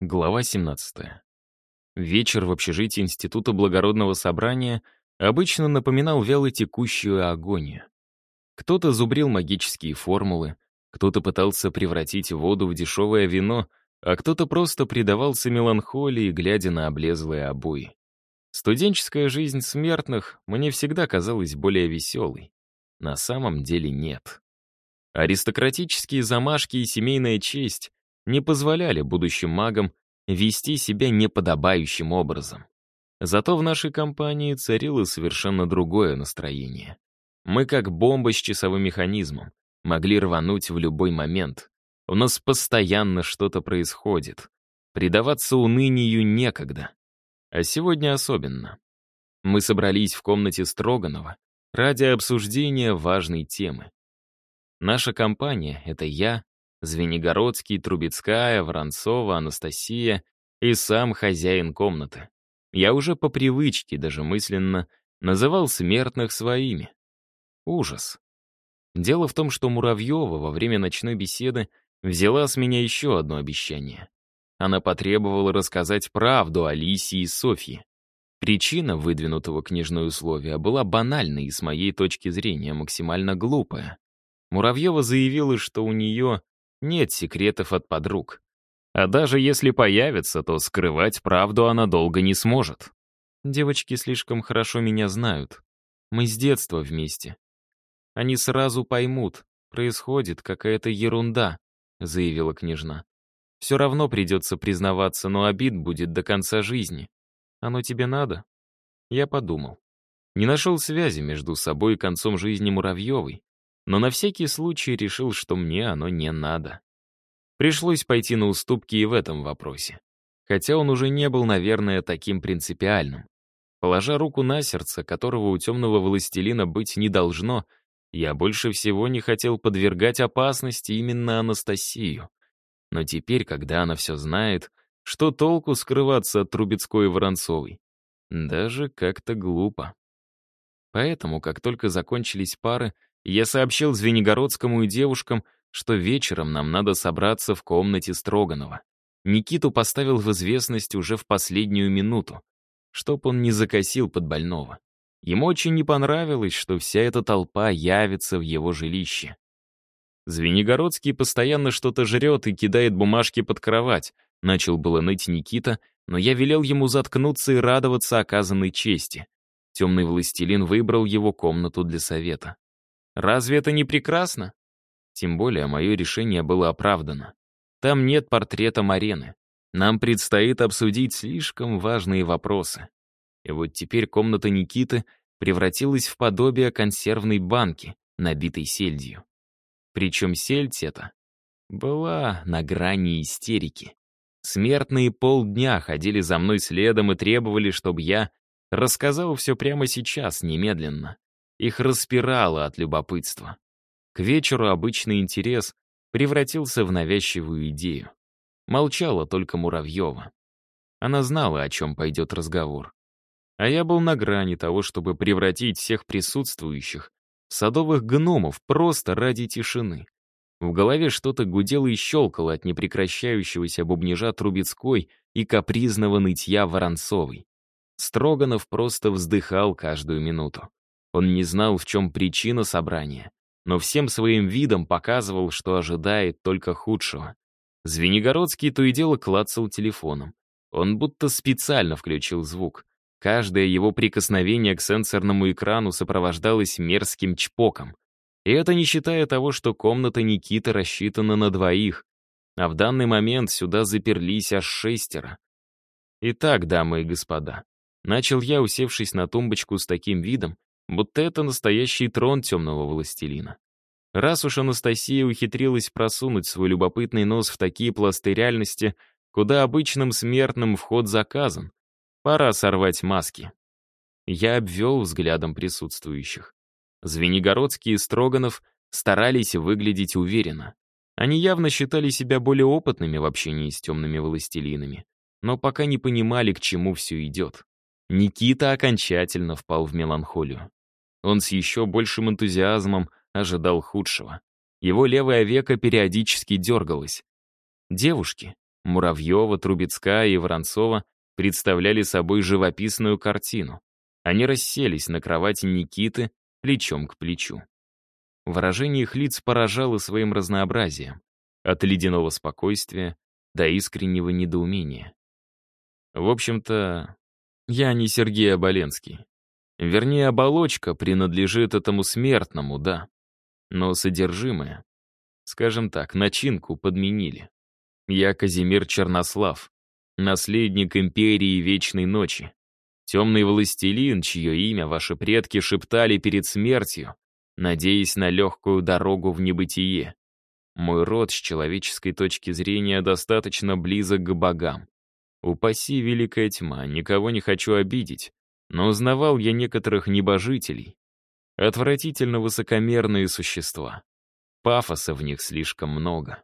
Глава 17. Вечер в общежитии Института благородного собрания обычно напоминал вяло текущую агонию. Кто-то зубрил магические формулы, кто-то пытался превратить воду в дешевое вино, а кто-то просто предавался меланхолии, глядя на облезлые обои. Студенческая жизнь смертных мне всегда казалась более веселой. На самом деле нет. Аристократические замашки и семейная честь не позволяли будущим магам вести себя неподобающим образом. Зато в нашей компании царило совершенно другое настроение. Мы, как бомба с часовым механизмом, могли рвануть в любой момент. У нас постоянно что-то происходит. Предаваться унынию некогда. А сегодня особенно. Мы собрались в комнате Строганова ради обсуждения важной темы. Наша компания — это я, Звенигородский, Трубецкая, Воронцова, Анастасия и сам хозяин комнаты. Я уже по привычке, даже мысленно, называл смертных своими. Ужас. Дело в том, что Муравьева во время ночной беседы взяла с меня еще одно обещание. Она потребовала рассказать правду Алисе и Софье. Причина выдвинутого книжной условия была банальной и, с моей точки зрения, максимально глупая. Муравьева заявила, что у нее нет секретов от подруг. А даже если появится, то скрывать правду она долго не сможет. Девочки слишком хорошо меня знают. Мы с детства вместе. Они сразу поймут, происходит какая-то ерунда, заявила княжна. Все равно придется признаваться, но обид будет до конца жизни. Оно тебе надо? Я подумал. Не нашел связи между собой и концом жизни Муравьевой, но на всякий случай решил, что мне оно не надо. Пришлось пойти на уступки и в этом вопросе. Хотя он уже не был, наверное, таким принципиальным. Положа руку на сердце, которого у темного властелина быть не должно, я больше всего не хотел подвергать опасности именно Анастасию. Но теперь, когда она все знает, что толку скрываться от Трубецкой и Воронцовой? Даже как-то глупо. Поэтому, как только закончились пары, я сообщил Звенигородскому и девушкам, что вечером нам надо собраться в комнате Строганова. Никиту поставил в известность уже в последнюю минуту, чтоб он не закосил под больного. Ему очень не понравилось, что вся эта толпа явится в его жилище. Звенигородский постоянно что-то жрет и кидает бумажки под кровать. Начал было ныть Никита, но я велел ему заткнуться и радоваться оказанной чести. Темный властелин выбрал его комнату для совета. Разве это не прекрасно? Тем более мое решение было оправдано. Там нет портрета Марены. Нам предстоит обсудить слишком важные вопросы. И вот теперь комната Никиты превратилась в подобие консервной банки, набитой сельдью. Причем сельдь эта была на грани истерики. Смертные полдня ходили за мной следом и требовали, чтобы я рассказал все прямо сейчас, немедленно. Их распирало от любопытства. К вечеру обычный интерес превратился в навязчивую идею. Молчала только Муравьева. Она знала, о чем пойдет разговор. А я был на грани того, чтобы превратить всех присутствующих в садовых гномов просто ради тишины. В голове что-то гудело и щелкало от непрекращающегося бубнижа Трубецкой и капризного нытья Воронцовой. Строганов просто вздыхал каждую минуту. Он не знал, в чем причина собрания, но всем своим видом показывал, что ожидает только худшего. Звенигородский то и дело клацал телефоном. Он будто специально включил звук. Каждое его прикосновение к сенсорному экрану сопровождалось мерзким чпоком. И это не считая того, что комната Никиты рассчитана на двоих, а в данный момент сюда заперлись аж шестеро. Итак, дамы и господа, начал я, усевшись на тумбочку с таким видом, будто это настоящий трон темного властелина. Раз уж Анастасия ухитрилась просунуть свой любопытный нос в такие пласты реальности, куда обычным смертным вход заказан, пора сорвать маски. Я обвел взглядом присутствующих. Звенигородский и Строганов старались выглядеть уверенно. Они явно считали себя более опытными в общении с темными властелинами, но пока не понимали, к чему все идет. Никита окончательно впал в меланхолию. Он с еще большим энтузиазмом ожидал худшего. Его левое веко периодически дергалось. Девушки, Муравьева, Трубецкая и Воронцова представляли собой живописную картину. Они расселись на кровати Никиты плечом к плечу. Выражение их лиц поражало своим разнообразием. От ледяного спокойствия до искреннего недоумения. В общем-то, я не Сергей Оболенский. Вернее, оболочка принадлежит этому смертному, да. Но содержимое, скажем так, начинку подменили. Я Казимир Чернослав, наследник империи Вечной Ночи. Темный властелин, чье имя ваши предки шептали перед смертью, надеясь на легкую дорогу в небытие. Мой род с человеческой точки зрения достаточно близок к богам. Упаси великая тьма, никого не хочу обидеть, но узнавал я некоторых небожителей. Отвратительно высокомерные существа. Пафоса в них слишком много.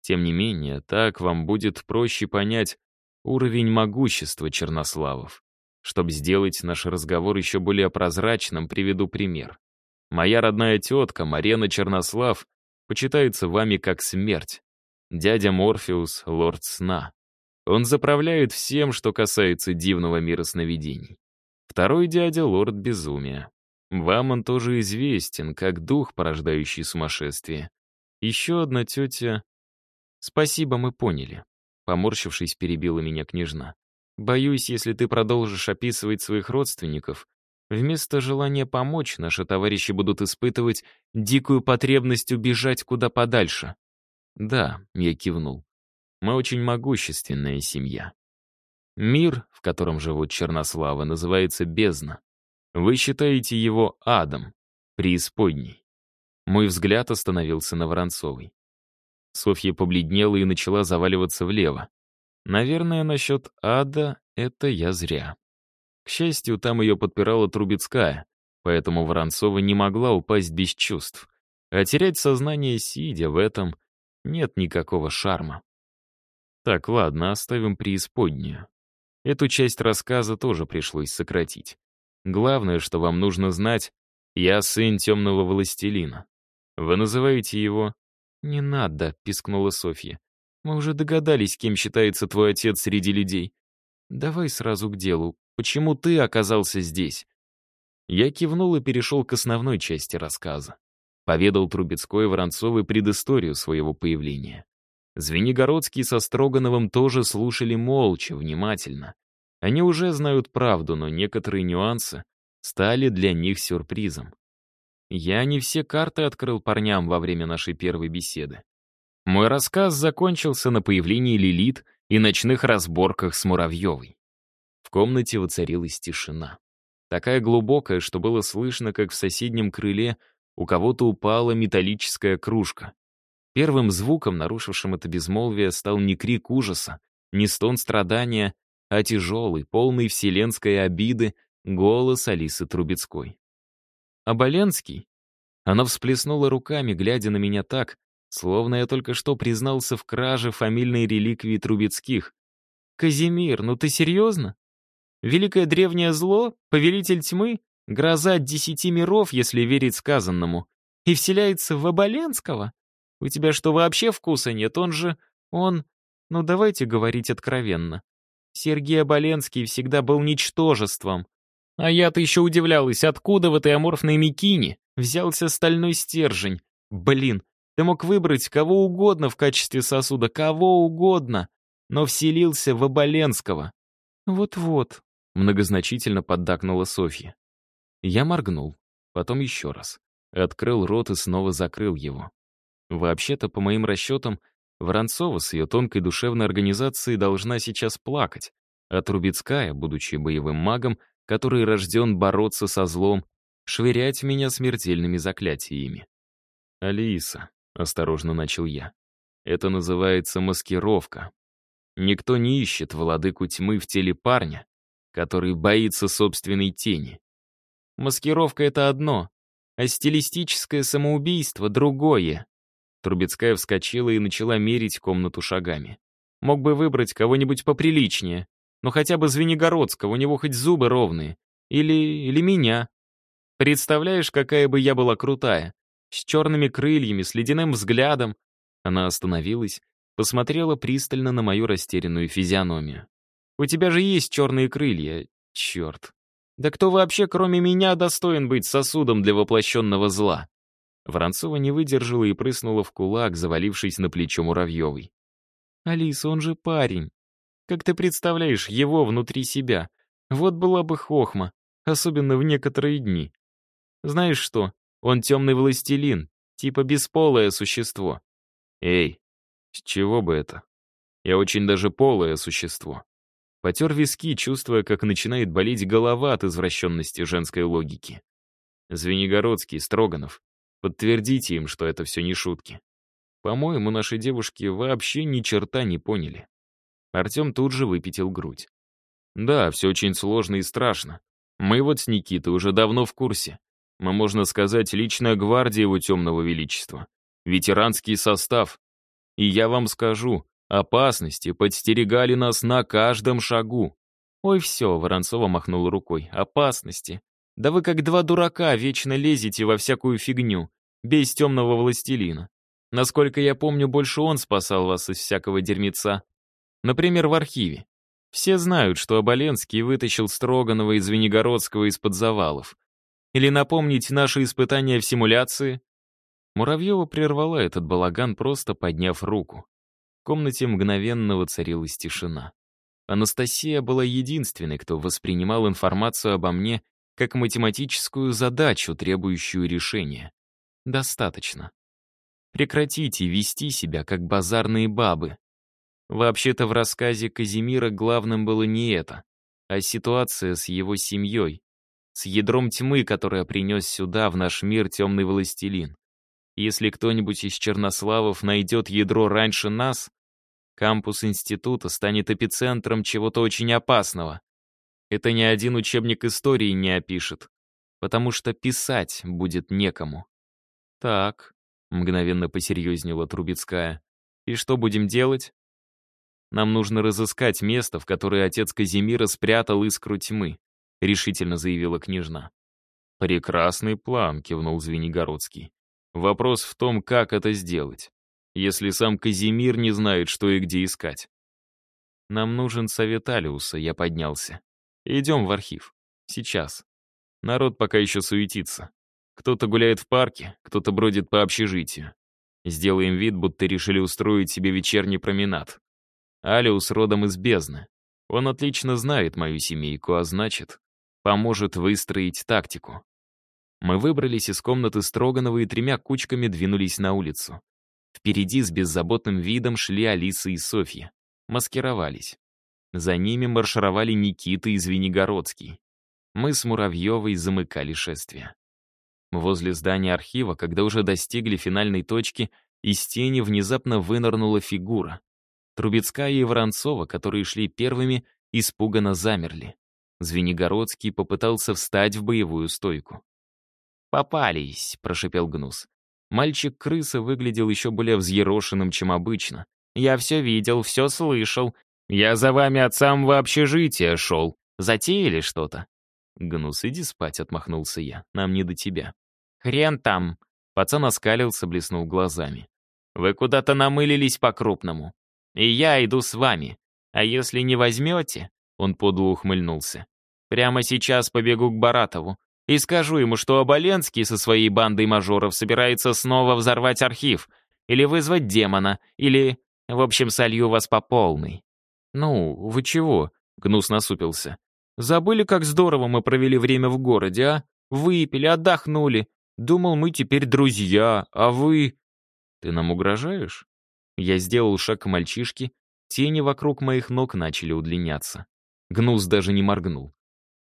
Тем не менее, так вам будет проще понять уровень могущества чернославов. Чтобы сделать наш разговор еще более прозрачным, приведу пример. Моя родная тетка, Марена Чернослав, почитается вами как смерть. Дядя Морфеус — лорд сна. Он заправляет всем, что касается дивного мира сновидений. Второй дядя — лорд безумия. Вам он тоже известен, как дух, порождающий сумасшествие. Еще одна тетя... Спасибо, мы поняли. Поморщившись, перебила меня княжна. Боюсь, если ты продолжишь описывать своих родственников, Вместо желания помочь, наши товарищи будут испытывать дикую потребность убежать куда подальше. Да, я кивнул. Мы очень могущественная семья. Мир, в котором живут чернославы, называется бездна. Вы считаете его адом, преисподней. Мой взгляд остановился на Воронцовой. Софья побледнела и начала заваливаться влево. Наверное, насчет ада это я зря. К счастью, там ее подпирала Трубецкая, поэтому Воронцова не могла упасть без чувств. А терять сознание, сидя в этом, нет никакого шарма. Так, ладно, оставим преисподнюю. Эту часть рассказа тоже пришлось сократить. Главное, что вам нужно знать, я сын темного властелина. Вы называете его... «Не надо», — пискнула Софья. «Мы уже догадались, кем считается твой отец среди людей. Давай сразу к делу. Почему ты оказался здесь?» Я кивнул и перешел к основной части рассказа. Поведал Трубецкой и Воронцовой предысторию своего появления. Звенигородский со Строгановым тоже слушали молча, внимательно. Они уже знают правду, но некоторые нюансы стали для них сюрпризом. Я не все карты открыл парням во время нашей первой беседы. Мой рассказ закончился на появлении Лилит и ночных разборках с Муравьевой. В комнате воцарилась тишина. Такая глубокая, что было слышно, как в соседнем крыле у кого-то упала металлическая кружка. Первым звуком, нарушившим это безмолвие, стал не крик ужаса, не стон страдания, а тяжелый, полный вселенской обиды голос Алисы Трубецкой. «Оболенский?» Она всплеснула руками, глядя на меня так, словно я только что признался в краже фамильной реликвии Трубецких. «Казимир, ну ты серьезно? Великое древнее зло, повелитель тьмы, гроза десяти миров, если верить сказанному, и вселяется в Оболенского? У тебя что, вообще вкуса нет? Он же... Он... Ну, давайте говорить откровенно. Сергей Оболенский всегда был ничтожеством. А я-то еще удивлялась, откуда в этой аморфной микине взялся стальной стержень. Блин, ты мог выбрать кого угодно в качестве сосуда, кого угодно, но вселился в Оболенского. Вот-вот, Многозначительно поддакнула Софья. Я моргнул, потом еще раз. Открыл рот и снова закрыл его. Вообще-то, по моим расчетам, Воронцова с ее тонкой душевной организацией должна сейчас плакать, а Трубецкая, будучи боевым магом, который рожден бороться со злом, швырять меня смертельными заклятиями. «Алиса», — осторожно начал я, — «это называется маскировка. Никто не ищет владыку тьмы в теле парня, который боится собственной тени. Маскировка — это одно, а стилистическое самоубийство — другое. Трубецкая вскочила и начала мерить комнату шагами. Мог бы выбрать кого-нибудь поприличнее, но хотя бы Звенигородского, у него хоть зубы ровные. Или... или меня. Представляешь, какая бы я была крутая. С черными крыльями, с ледяным взглядом. Она остановилась, посмотрела пристально на мою растерянную физиономию. «У тебя же есть черные крылья. Черт. Да кто вообще, кроме меня, достоин быть сосудом для воплощенного зла?» Воронцова не выдержала и прыснула в кулак, завалившись на плечо Муравьевой. «Алиса, он же парень. Как ты представляешь его внутри себя? Вот была бы хохма, особенно в некоторые дни. Знаешь что, он темный властелин, типа бесполое существо. Эй, с чего бы это? Я очень даже полое существо. Потер виски, чувствуя, как начинает болеть голова от извращенности женской логики. Звенигородский, Строганов, подтвердите им, что это все не шутки. По-моему, наши девушки вообще ни черта не поняли. Артем тут же выпятил грудь. Да, все очень сложно и страшно. Мы вот с Никитой уже давно в курсе. Мы, можно сказать, личная гвардия его темного величества. Ветеранский состав. И я вам скажу, опасности подстерегали нас на каждом шагу. Ой, все, Воронцова махнула рукой. Опасности. Да вы как два дурака вечно лезете во всякую фигню, без темного властелина. Насколько я помню, больше он спасал вас из всякого дерьмеца. Например, в архиве. Все знают, что Оболенский вытащил Строганова из Звенигородского из-под завалов. Или напомнить наши испытания в симуляции? Муравьева прервала этот балаган, просто подняв руку. В комнате мгновенно воцарилась тишина. Анастасия была единственной, кто воспринимал информацию обо мне как математическую задачу, требующую решения. Достаточно. Прекратите вести себя, как базарные бабы. Вообще-то в рассказе Казимира главным было не это, а ситуация с его семьей, с ядром тьмы, которое принес сюда, в наш мир, темный властелин. Если кто-нибудь из чернославов найдет ядро раньше нас, кампус института станет эпицентром чего-то очень опасного. Это ни один учебник истории не опишет, потому что писать будет некому. «Так», — мгновенно посерьезнела Трубецкая, «и что будем делать?» Нам нужно разыскать место, в которое отец Казимира спрятал искру тьмы», — решительно заявила княжна. «Прекрасный план», — кивнул Звенигородский. «Вопрос в том, как это сделать, если сам Казимир не знает, что и где искать». «Нам нужен совет Алиуса», — я поднялся. «Идем в архив. Сейчас. Народ пока еще суетится. Кто-то гуляет в парке, кто-то бродит по общежитию. Сделаем вид, будто решили устроить себе вечерний променад. Алиус родом из бездны. Он отлично знает мою семейку, а значит, поможет выстроить тактику. Мы выбрались из комнаты Строганова и тремя кучками двинулись на улицу. Впереди с беззаботным видом шли Алиса и Софья. Маскировались. За ними маршировали Никита и Звенигородский. Мы с Муравьевой замыкали шествие. Возле здания архива, когда уже достигли финальной точки, из тени внезапно вынырнула фигура. Трубецкая и Воронцова, которые шли первыми, испуганно замерли. Звенигородский попытался встать в боевую стойку. «Попались», — прошипел Гнус. Мальчик-крыса выглядел еще более взъерошенным, чем обычно. «Я все видел, все слышал. Я за вами от самого общежития шел. Затеяли что-то?» «Гнус, иди спать», — отмахнулся я. «Нам не до тебя». «Хрен там!» Пацан оскалился, блеснул глазами. «Вы куда-то намылились по-крупному. И я иду с вами. А если не возьмете, он подло ухмыльнулся, прямо сейчас побегу к Баратову и скажу ему, что Оболенский со своей бандой мажоров собирается снова взорвать архив, или вызвать демона, или... В общем, солью вас по полной. «Ну, вы чего?» — Гнус насупился. «Забыли, как здорово мы провели время в городе, а? Выпили, отдохнули. Думал, мы теперь друзья, а вы...» «Ты нам угрожаешь?» Я сделал шаг к мальчишке, тени вокруг моих ног начали удлиняться. Гнус даже не моргнул.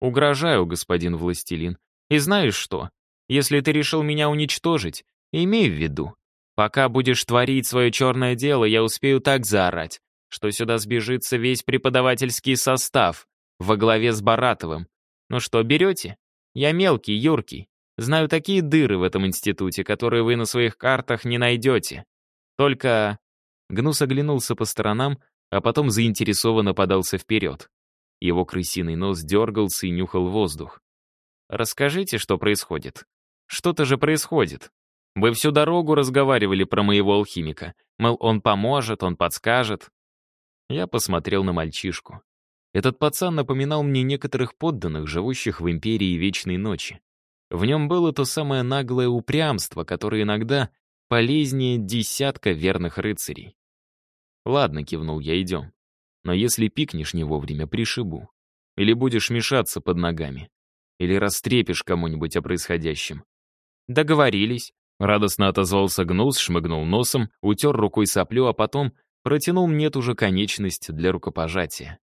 «Угрожаю, господин властелин. И знаешь что? Если ты решил меня уничтожить, имей в виду, пока будешь творить свое черное дело, я успею так заорать, что сюда сбежится весь преподавательский состав во главе с Баратовым. Ну что, берете? Я мелкий, юркий. Знаю такие дыры в этом институте, которые вы на своих картах не найдете. Только Гнус оглянулся по сторонам, а потом заинтересованно подался вперед. Его крысиный нос дергался и нюхал воздух. «Расскажите, что происходит. Что-то же происходит. Вы всю дорогу разговаривали про моего алхимика. Мол, он поможет, он подскажет. Я посмотрел на мальчишку. Этот пацан напоминал мне некоторых подданных, живущих в империи Вечной Ночи. В нем было то самое наглое упрямство, которое иногда полезнее десятка верных рыцарей. «Ладно», — кивнул я, — «идем. Но если пикнешь не вовремя, пришибу. Или будешь мешаться под ногами. Или растрепишь кому-нибудь о происходящем». «Договорились», — радостно отозвался Гнус, шмыгнул носом, утер рукой соплю, а потом протянул мне ту же конечность для рукопожатия.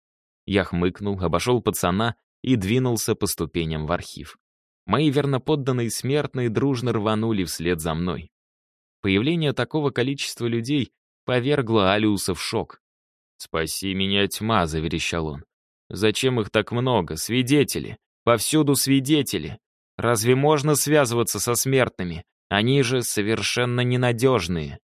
Я хмыкнул, обошел пацана и двинулся по ступеням в архив. Мои верноподданные смертные дружно рванули вслед за мной. Появление такого количества людей повергло Алиуса в шок. «Спаси меня, тьма!» — заверещал он. «Зачем их так много? Свидетели! Повсюду свидетели! Разве можно связываться со смертными? Они же совершенно ненадежные!»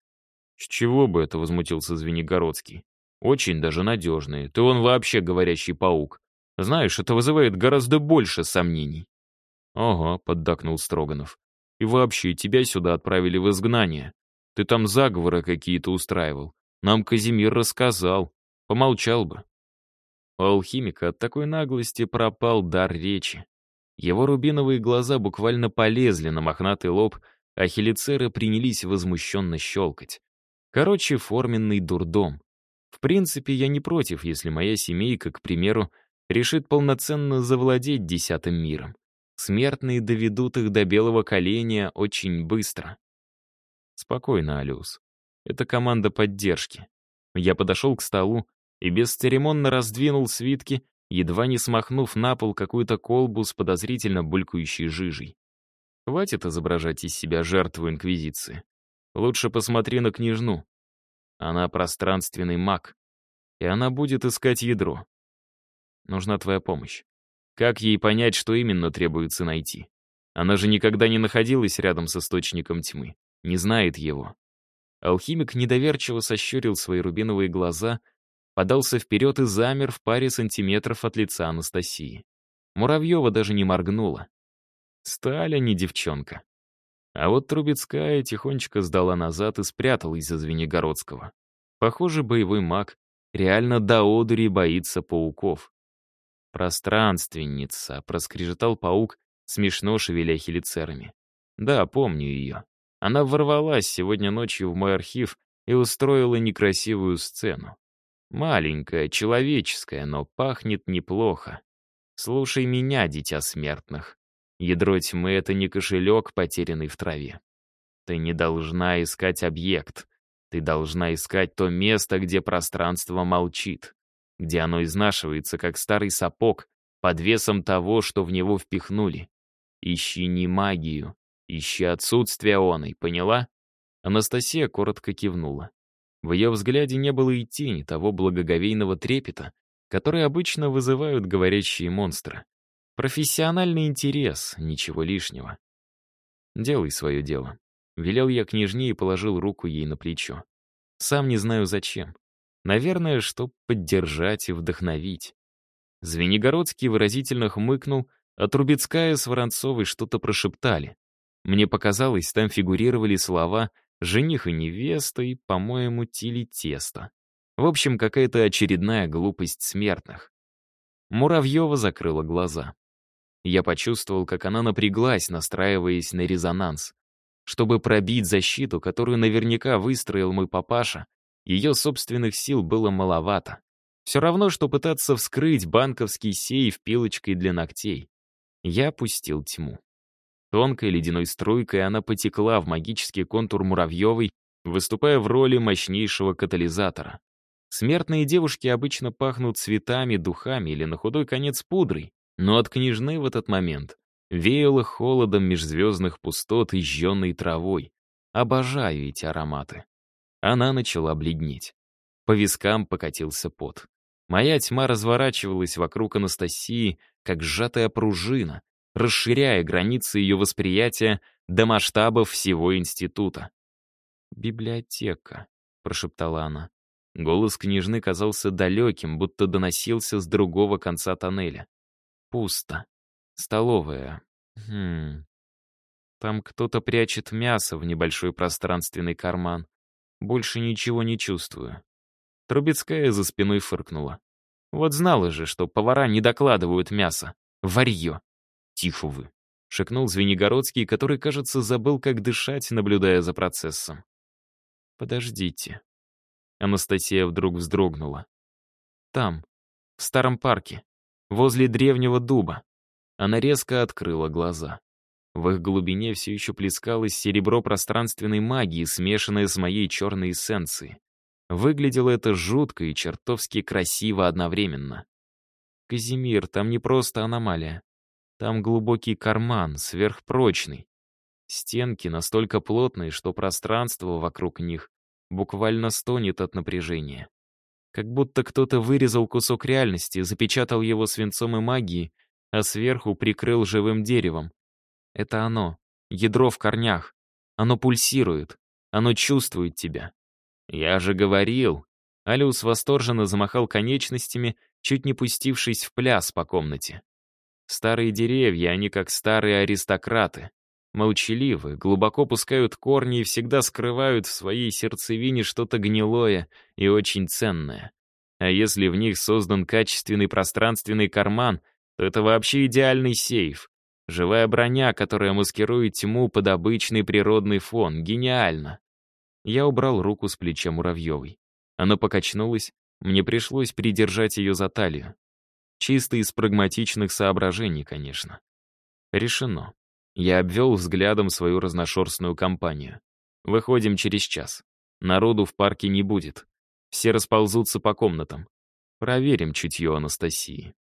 «С чего бы это?» — возмутился Звенигородский. «Очень даже надежные. Ты он вообще говорящий паук. Знаешь, это вызывает гораздо больше сомнений». «Ага», — поддакнул Строганов. «И вообще, тебя сюда отправили в изгнание. Ты там заговоры какие-то устраивал. Нам Казимир рассказал. Помолчал бы». У алхимика от такой наглости пропал дар речи. Его рубиновые глаза буквально полезли на мохнатый лоб, а хелицеры принялись возмущенно щелкать. Короче, форменный дурдом. В принципе, я не против, если моя семейка, к примеру, решит полноценно завладеть десятым миром. Смертные доведут их до белого коленя очень быстро. Спокойно, Алиус. Это команда поддержки. Я подошел к столу и бесцеремонно раздвинул свитки, едва не смахнув на пол какую-то колбу с подозрительно булькающей жижей. Хватит изображать из себя жертву Инквизиции. Лучше посмотри на княжну. Она пространственный маг, и она будет искать ядро. Нужна твоя помощь. Как ей понять, что именно требуется найти? Она же никогда не находилась рядом с источником тьмы, не знает его. Алхимик недоверчиво сощурил свои рубиновые глаза, подался вперед и замер в паре сантиметров от лица Анастасии. Муравьева даже не моргнула. Сталя не девчонка. А вот Трубецкая тихонечко сдала назад и спряталась за Звенигородского. Похоже, боевой маг реально до одури боится пауков. «Пространственница», — проскрежетал паук, смешно шевеля хелицерами. «Да, помню ее. Она ворвалась сегодня ночью в мой архив и устроила некрасивую сцену. Маленькая, человеческая, но пахнет неплохо. Слушай меня, дитя смертных. Ядро тьмы — это не кошелек, потерянный в траве. Ты не должна искать объект. Ты должна искать то место, где пространство молчит, где оно изнашивается, как старый сапог, под весом того, что в него впихнули. Ищи не магию, ищи отсутствие оной, поняла? Анастасия коротко кивнула. В ее взгляде не было и тени того благоговейного трепета, который обычно вызывают говорящие монстры. Профессиональный интерес, ничего лишнего. Делай свое дело. Велел я княжне и положил руку ей на плечо. Сам не знаю зачем. Наверное, чтоб поддержать и вдохновить. Звенигородский выразительно хмыкнул, а Трубецкая с Воронцовой что-то прошептали. Мне показалось, там фигурировали слова «жених и невеста» и, по-моему, «тили тесто». В общем, какая-то очередная глупость смертных. Муравьева закрыла глаза. Я почувствовал, как она напряглась, настраиваясь на резонанс. Чтобы пробить защиту, которую наверняка выстроил мой папаша, ее собственных сил было маловато. Все равно, что пытаться вскрыть банковский сейф пилочкой для ногтей. Я опустил тьму. Тонкой ледяной струйкой она потекла в магический контур Муравьевой, выступая в роли мощнейшего катализатора. Смертные девушки обычно пахнут цветами, духами или на худой конец пудрой, но от княжны в этот момент веяло холодом межзвездных пустот и жженной травой. Обожаю эти ароматы. Она начала бледнеть. По вискам покатился пот. Моя тьма разворачивалась вокруг Анастасии, как сжатая пружина, расширяя границы ее восприятия до масштабов всего института. «Библиотека», — прошептала она. Голос княжны казался далеким, будто доносился с другого конца тоннеля. Пусто. Столовая. Хм. Там кто-то прячет мясо в небольшой пространственный карман. Больше ничего не чувствую. Трубецкая за спиной фыркнула. Вот знала же, что повара не докладывают мясо. Варье. Тихо вы. Шепнул Звенигородский, который, кажется, забыл, как дышать, наблюдая за процессом. Подождите. Анастасия вдруг вздрогнула. Там, в старом парке, возле древнего дуба. Она резко открыла глаза. В их глубине все еще плескалось серебро пространственной магии, смешанное с моей черной эссенцией. Выглядело это жутко и чертовски красиво одновременно. Казимир, там не просто аномалия. Там глубокий карман, сверхпрочный. Стенки настолько плотные, что пространство вокруг них буквально стонет от напряжения. Как будто кто-то вырезал кусок реальности, запечатал его свинцом и магией, а сверху прикрыл живым деревом. Это оно, ядро в корнях. Оно пульсирует, оно чувствует тебя. Я же говорил. Алиус восторженно замахал конечностями, чуть не пустившись в пляс по комнате. Старые деревья, они как старые аристократы. Молчаливы, глубоко пускают корни и всегда скрывают в своей сердцевине что-то гнилое и очень ценное. А если в них создан качественный пространственный карман, то это вообще идеальный сейф. Живая броня, которая маскирует тьму под обычный природный фон. Гениально. Я убрал руку с плеча Муравьевой. Она покачнулась, мне пришлось придержать ее за талию. Чисто из прагматичных соображений, конечно. Решено. Я обвел взглядом свою разношерстную компанию. Выходим через час. Народу в парке не будет. Все расползутся по комнатам. Проверим чутье Анастасии.